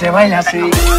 se baila así.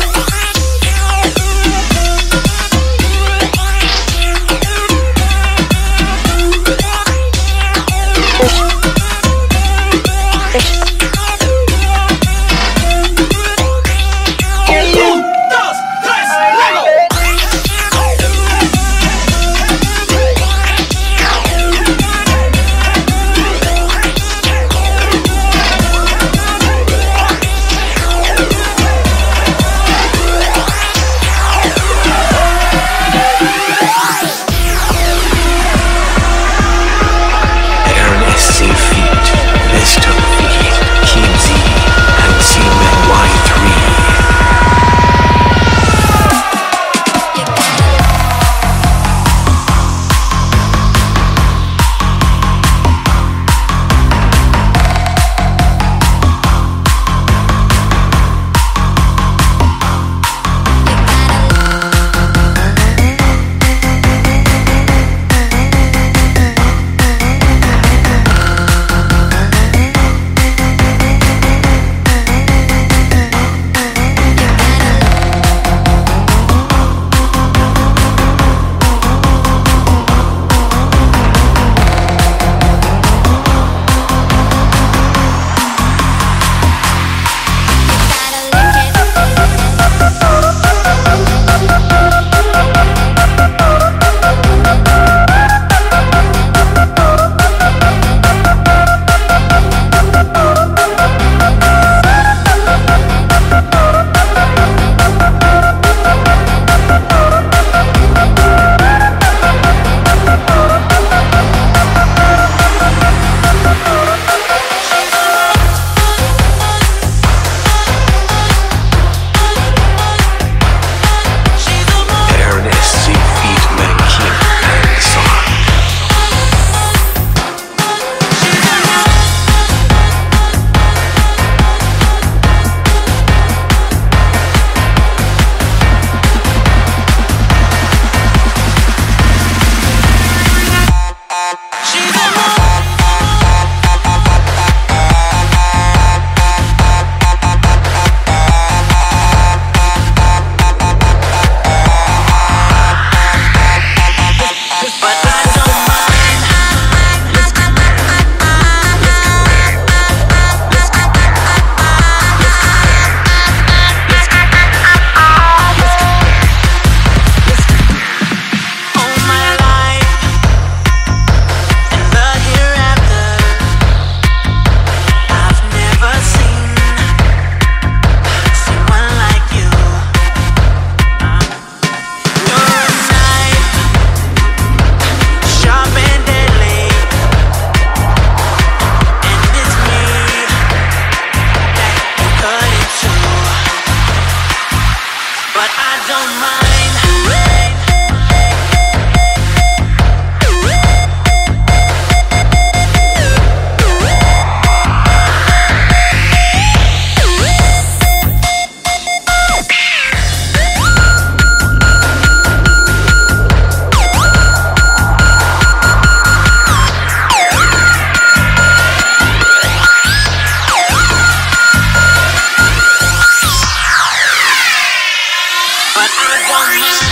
Warriors.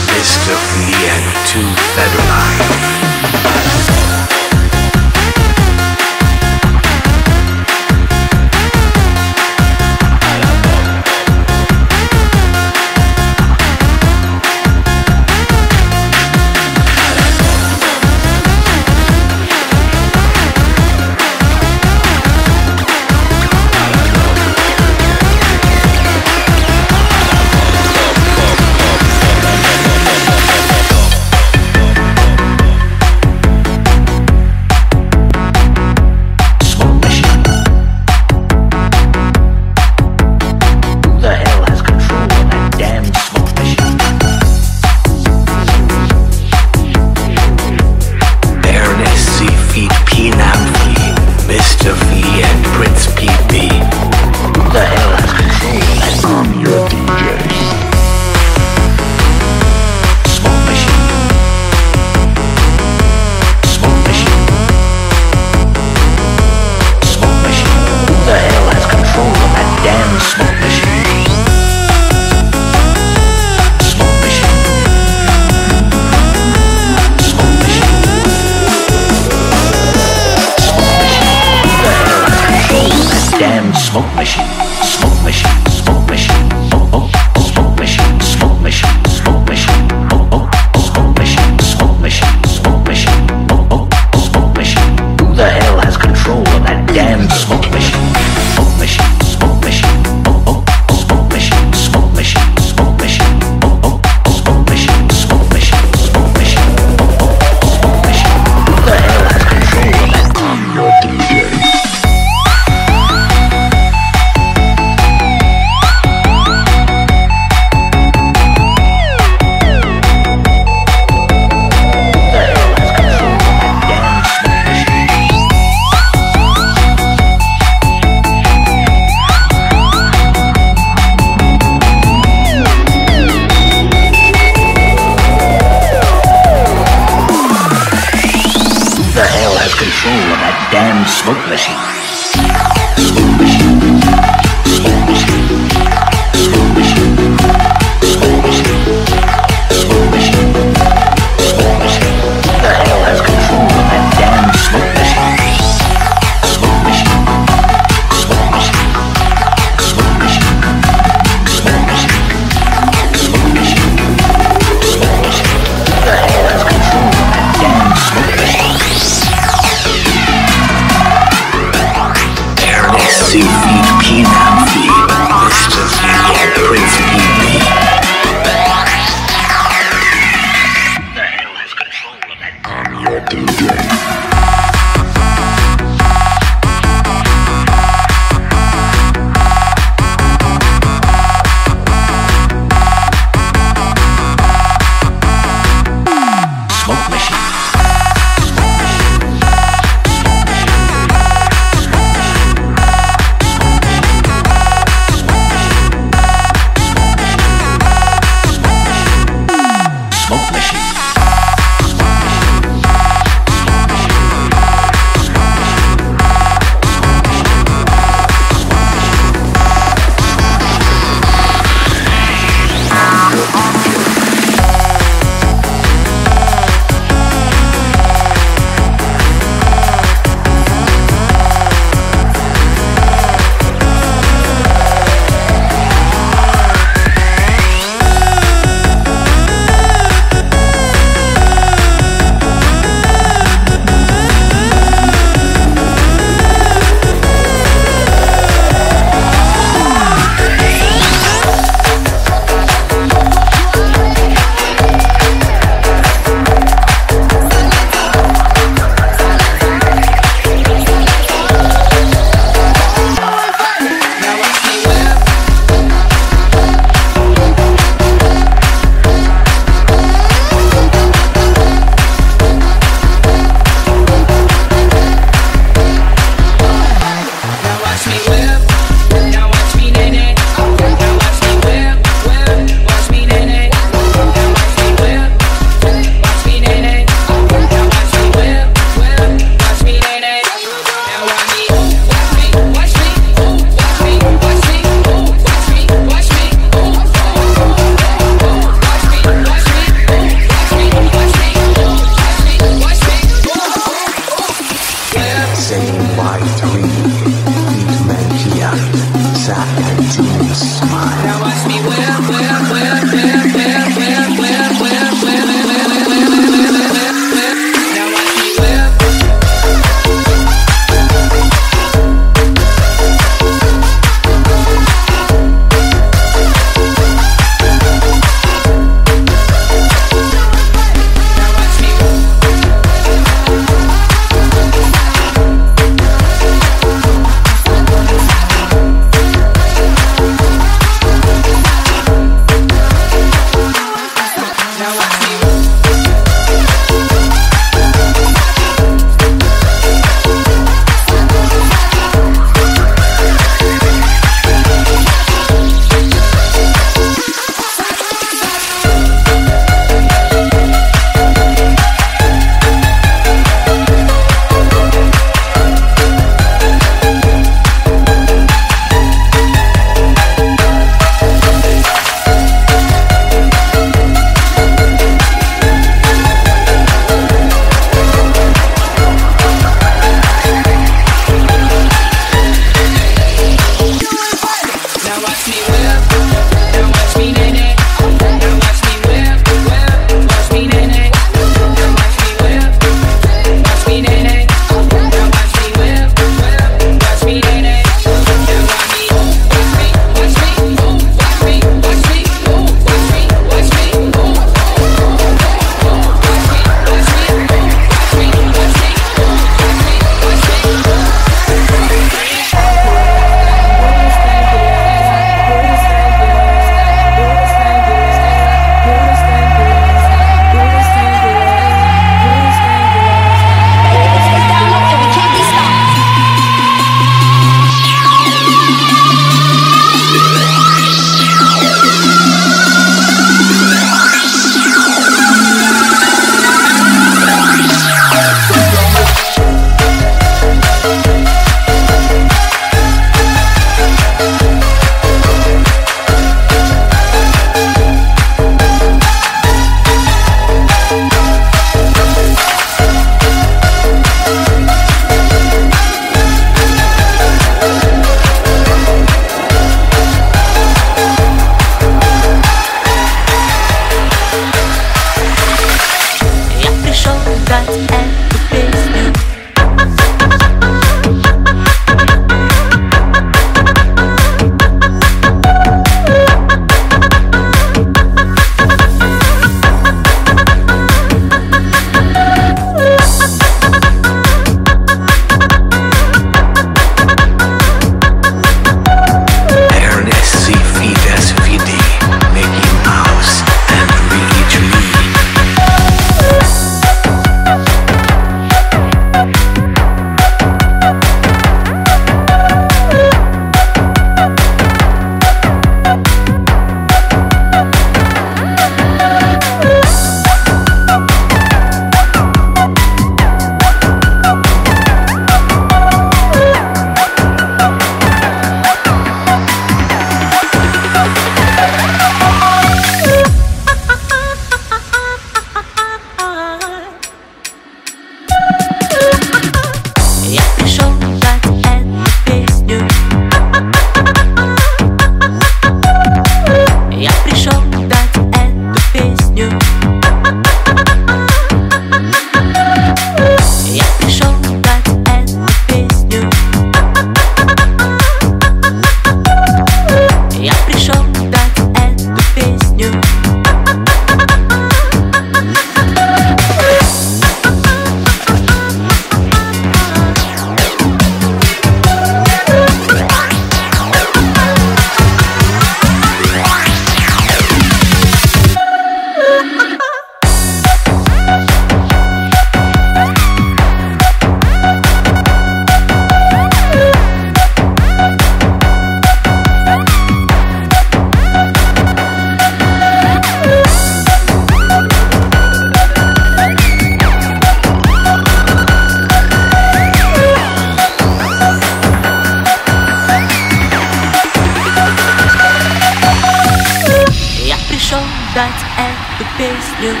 that's at the base new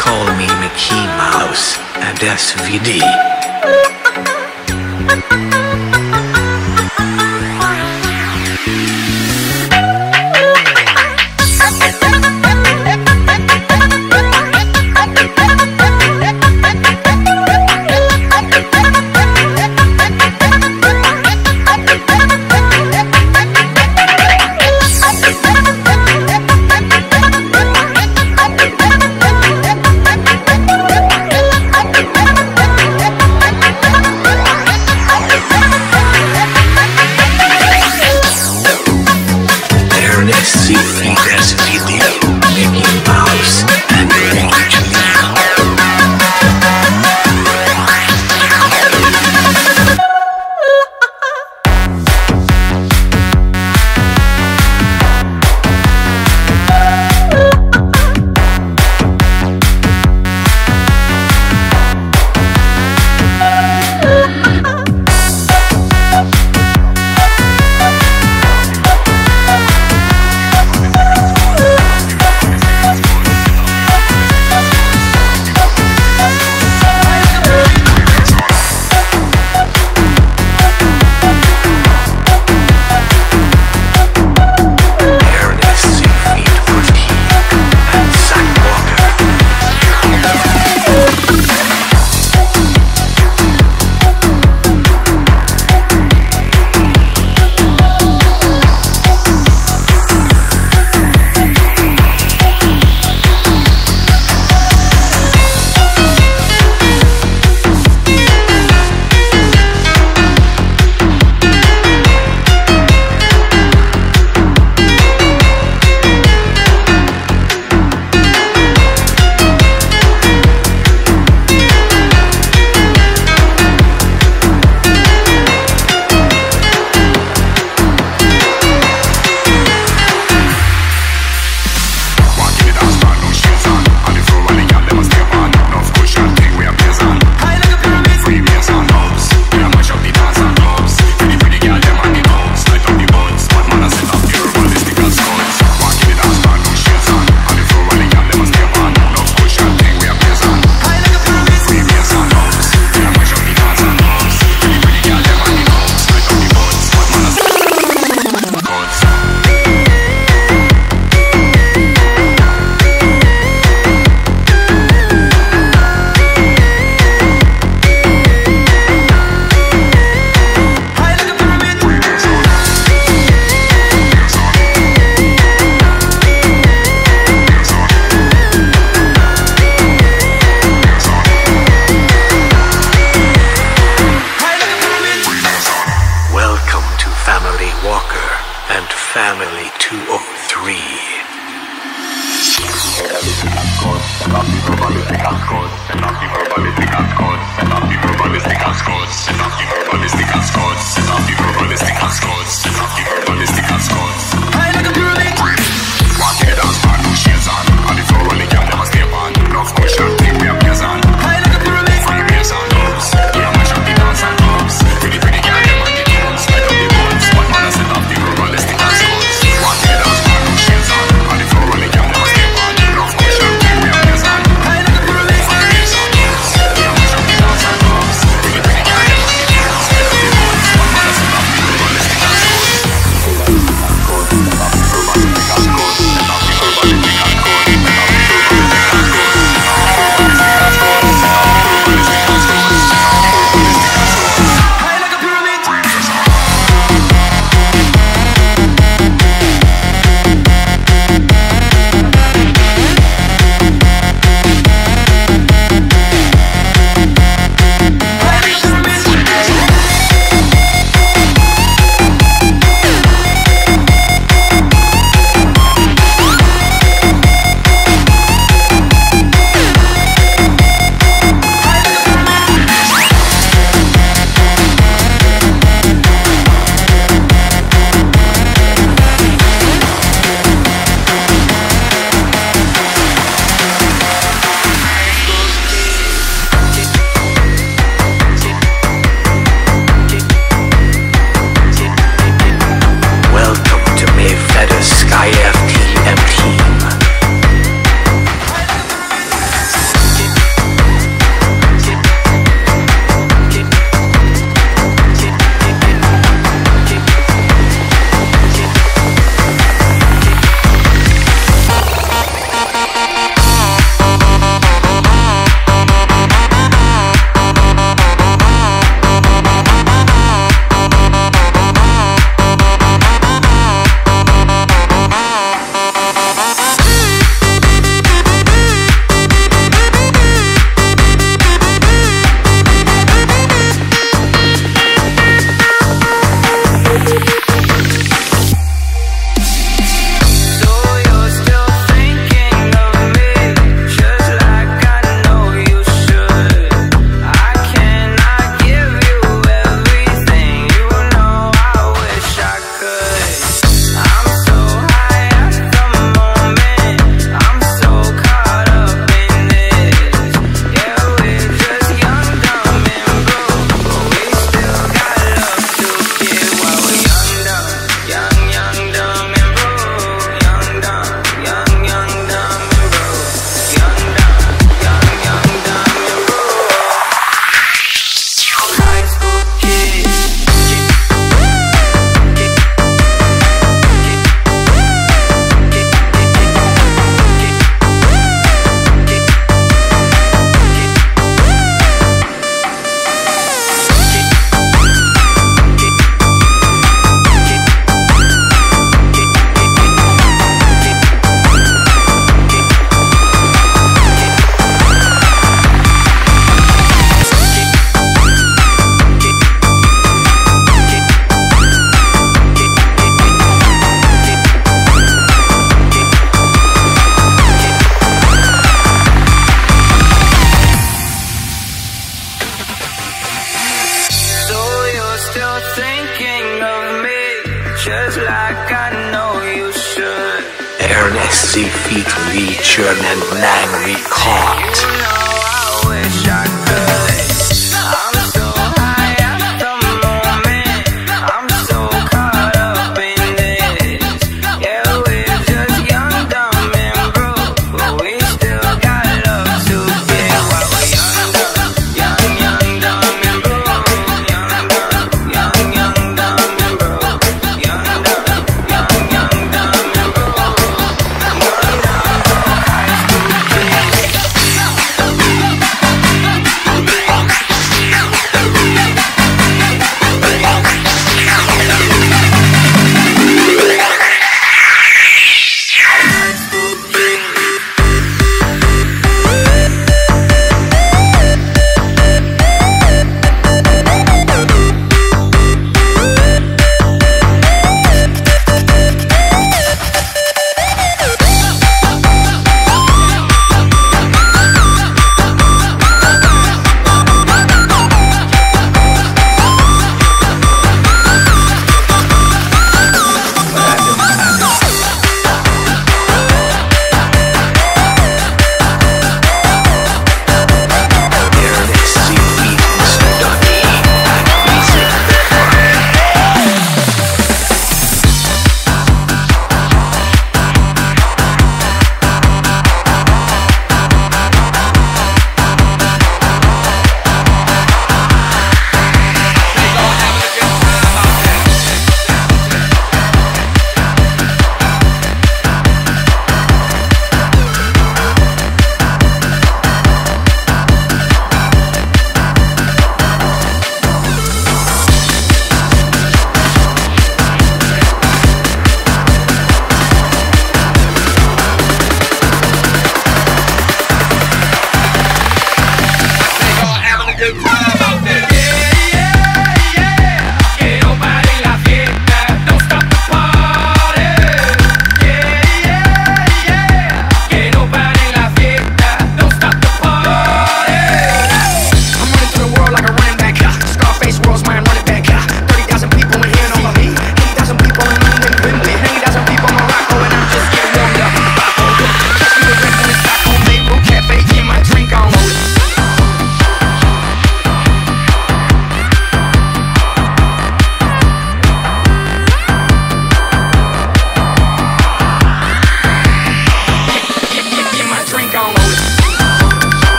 Call me Mickey Mouse, and SVD.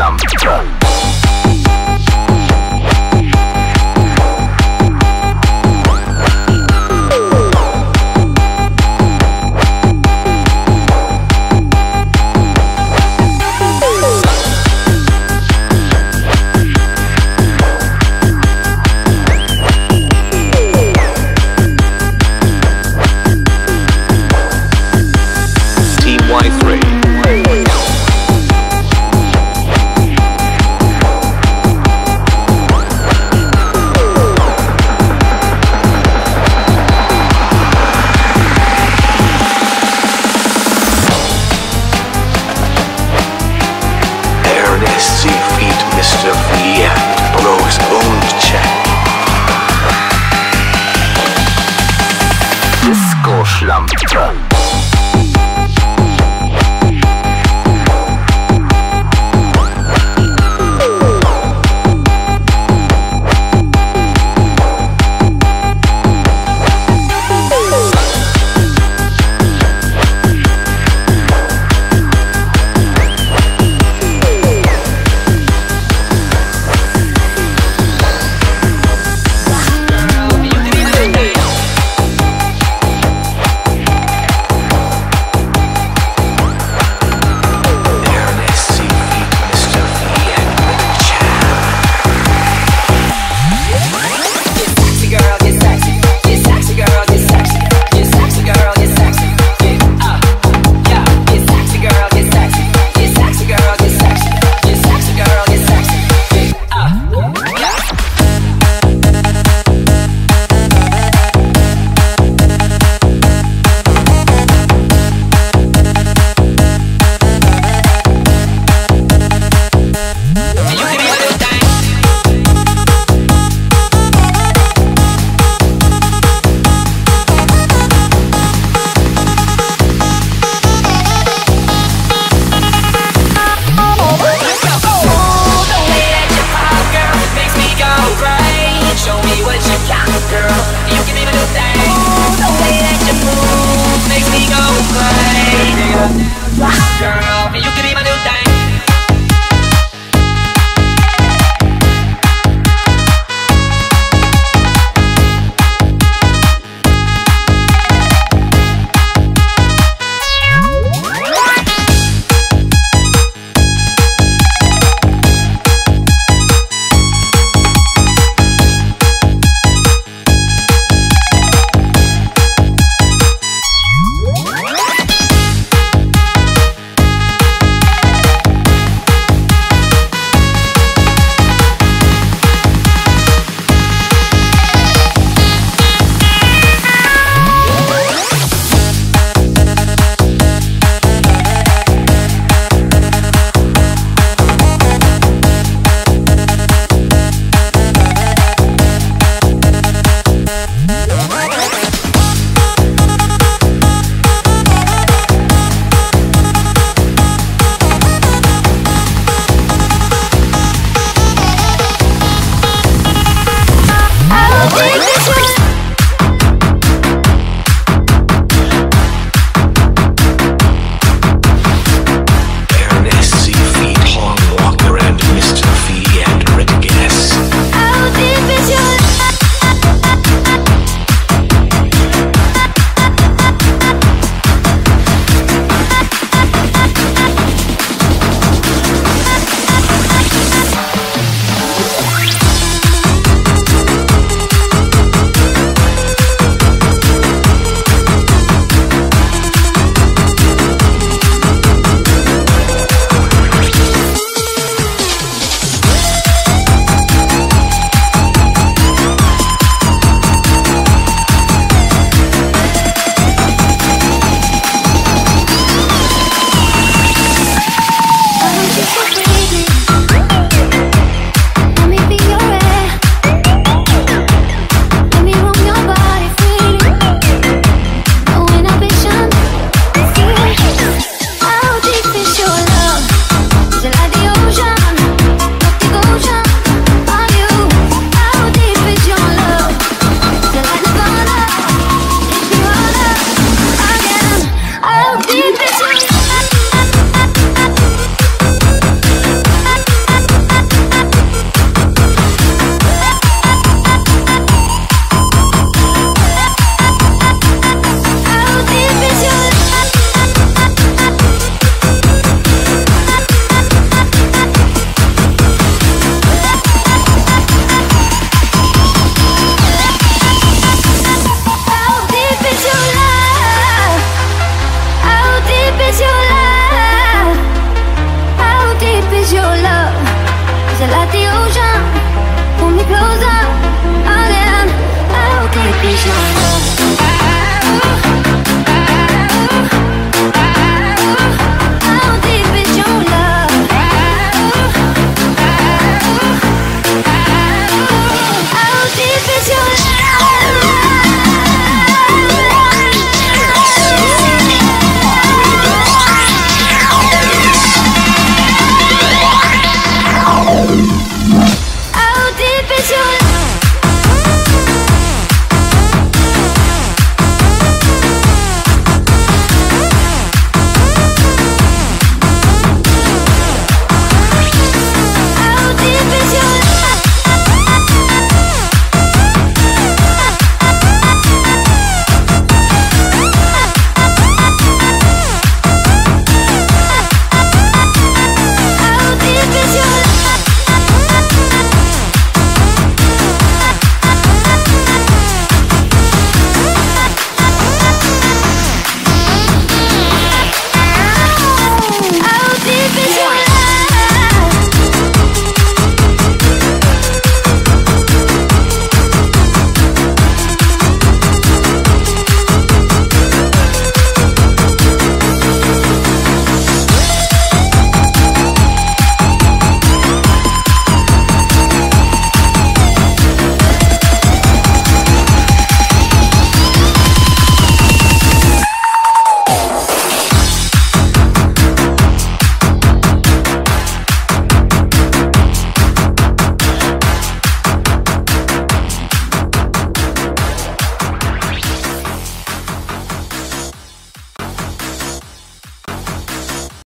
lambda.